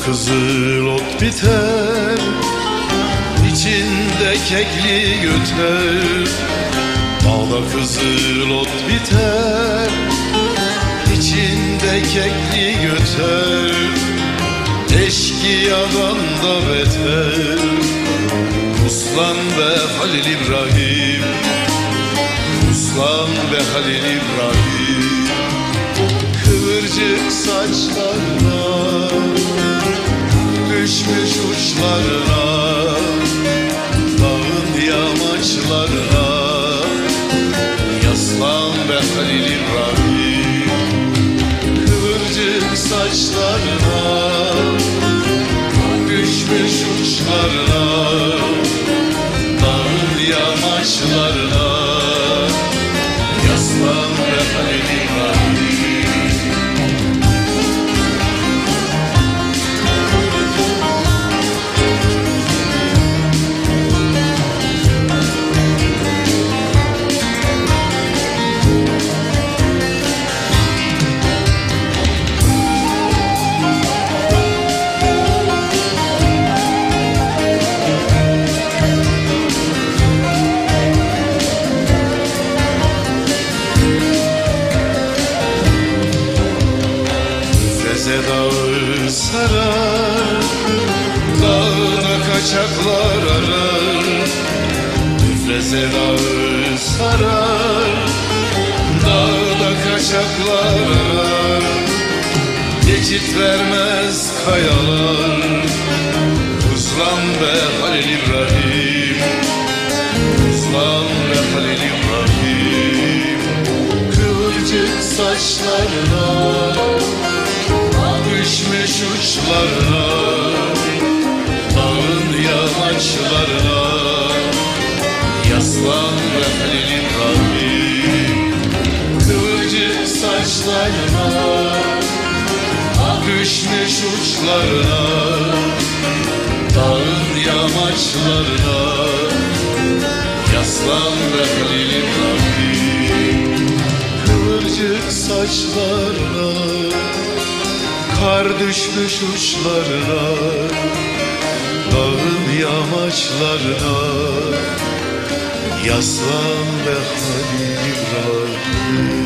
Kızıl ot biter. İçinde kekli göter Dağda kızıl ot biter. İçinde kekli göter Eşkıyadan da beter. Uslan be Halil İbrahim. Uslan be Halil İbrahim. Kıvırcık saçlarına Düşmüş uçlarına Dağın yamaçlarına Yaslan be Halil İbrahim. Kıvırcık saçlarına Düşmüş uçlarına Dağın yamaçlarına kaçaklar arar Feze dağı sarar Dağda kaçaklar arar Geçit vermez kayalar. Uzlan be Halil İbrahim Uzlan be Halil İbrahim Kıvırcık saçlarına Düşmüş uçlarına yamaçlarına Yaslan ve Halil İbrahim Kıvırcık saçlarına Düşmüş uçlarına Dağın yamaçlarına Yaslan ve Halil İbrahim Kıvırcık saçlarına Kar düşmüş uçlarına Dağın yamaçlarına Yaslan be Halil İbrahim